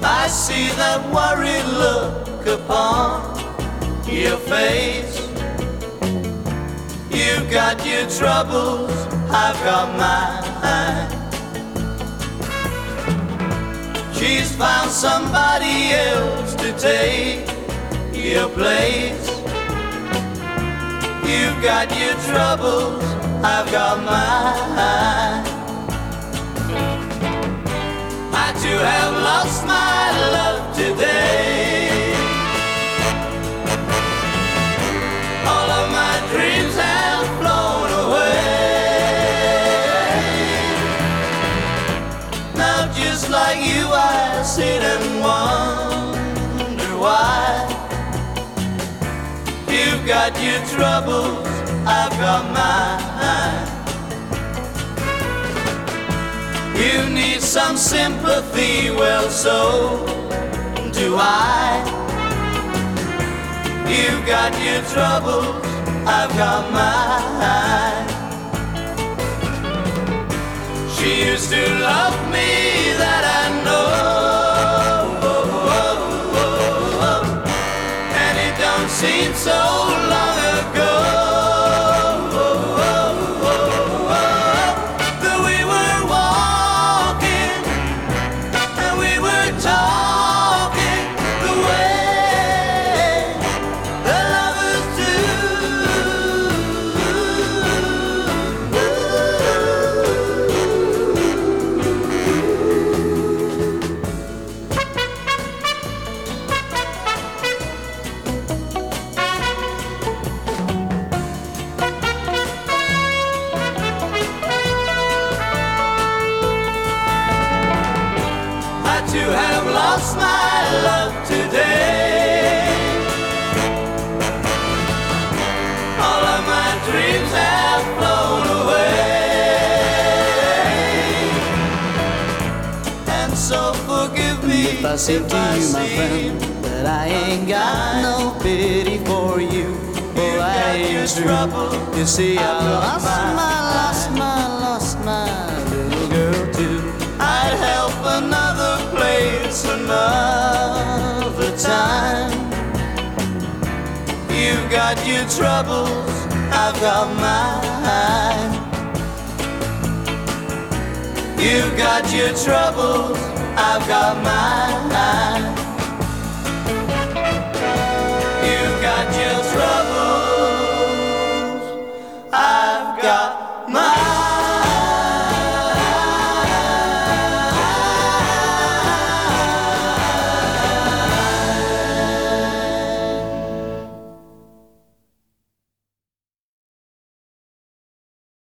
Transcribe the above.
I see that worried look upon your face. You've got your troubles, I've got mine. She's found somebody else to take your place. You've got your troubles, I've got mine. Now, just like you, I sit and wonder why. You've got your troubles, I've got mine. You need some sympathy, well, so do I. You've got your troubles, I've got mine. She used to love I too have lost my love today. All of my dreams have flown away. And so forgive me If I say to you, my seem friend, that I ain't got no pity for you, oh, I ain't true. trouble, You see, I I've lost my, lost my, lost time. You've got your troubles, I've got mine. You've got your troubles, I've got mine.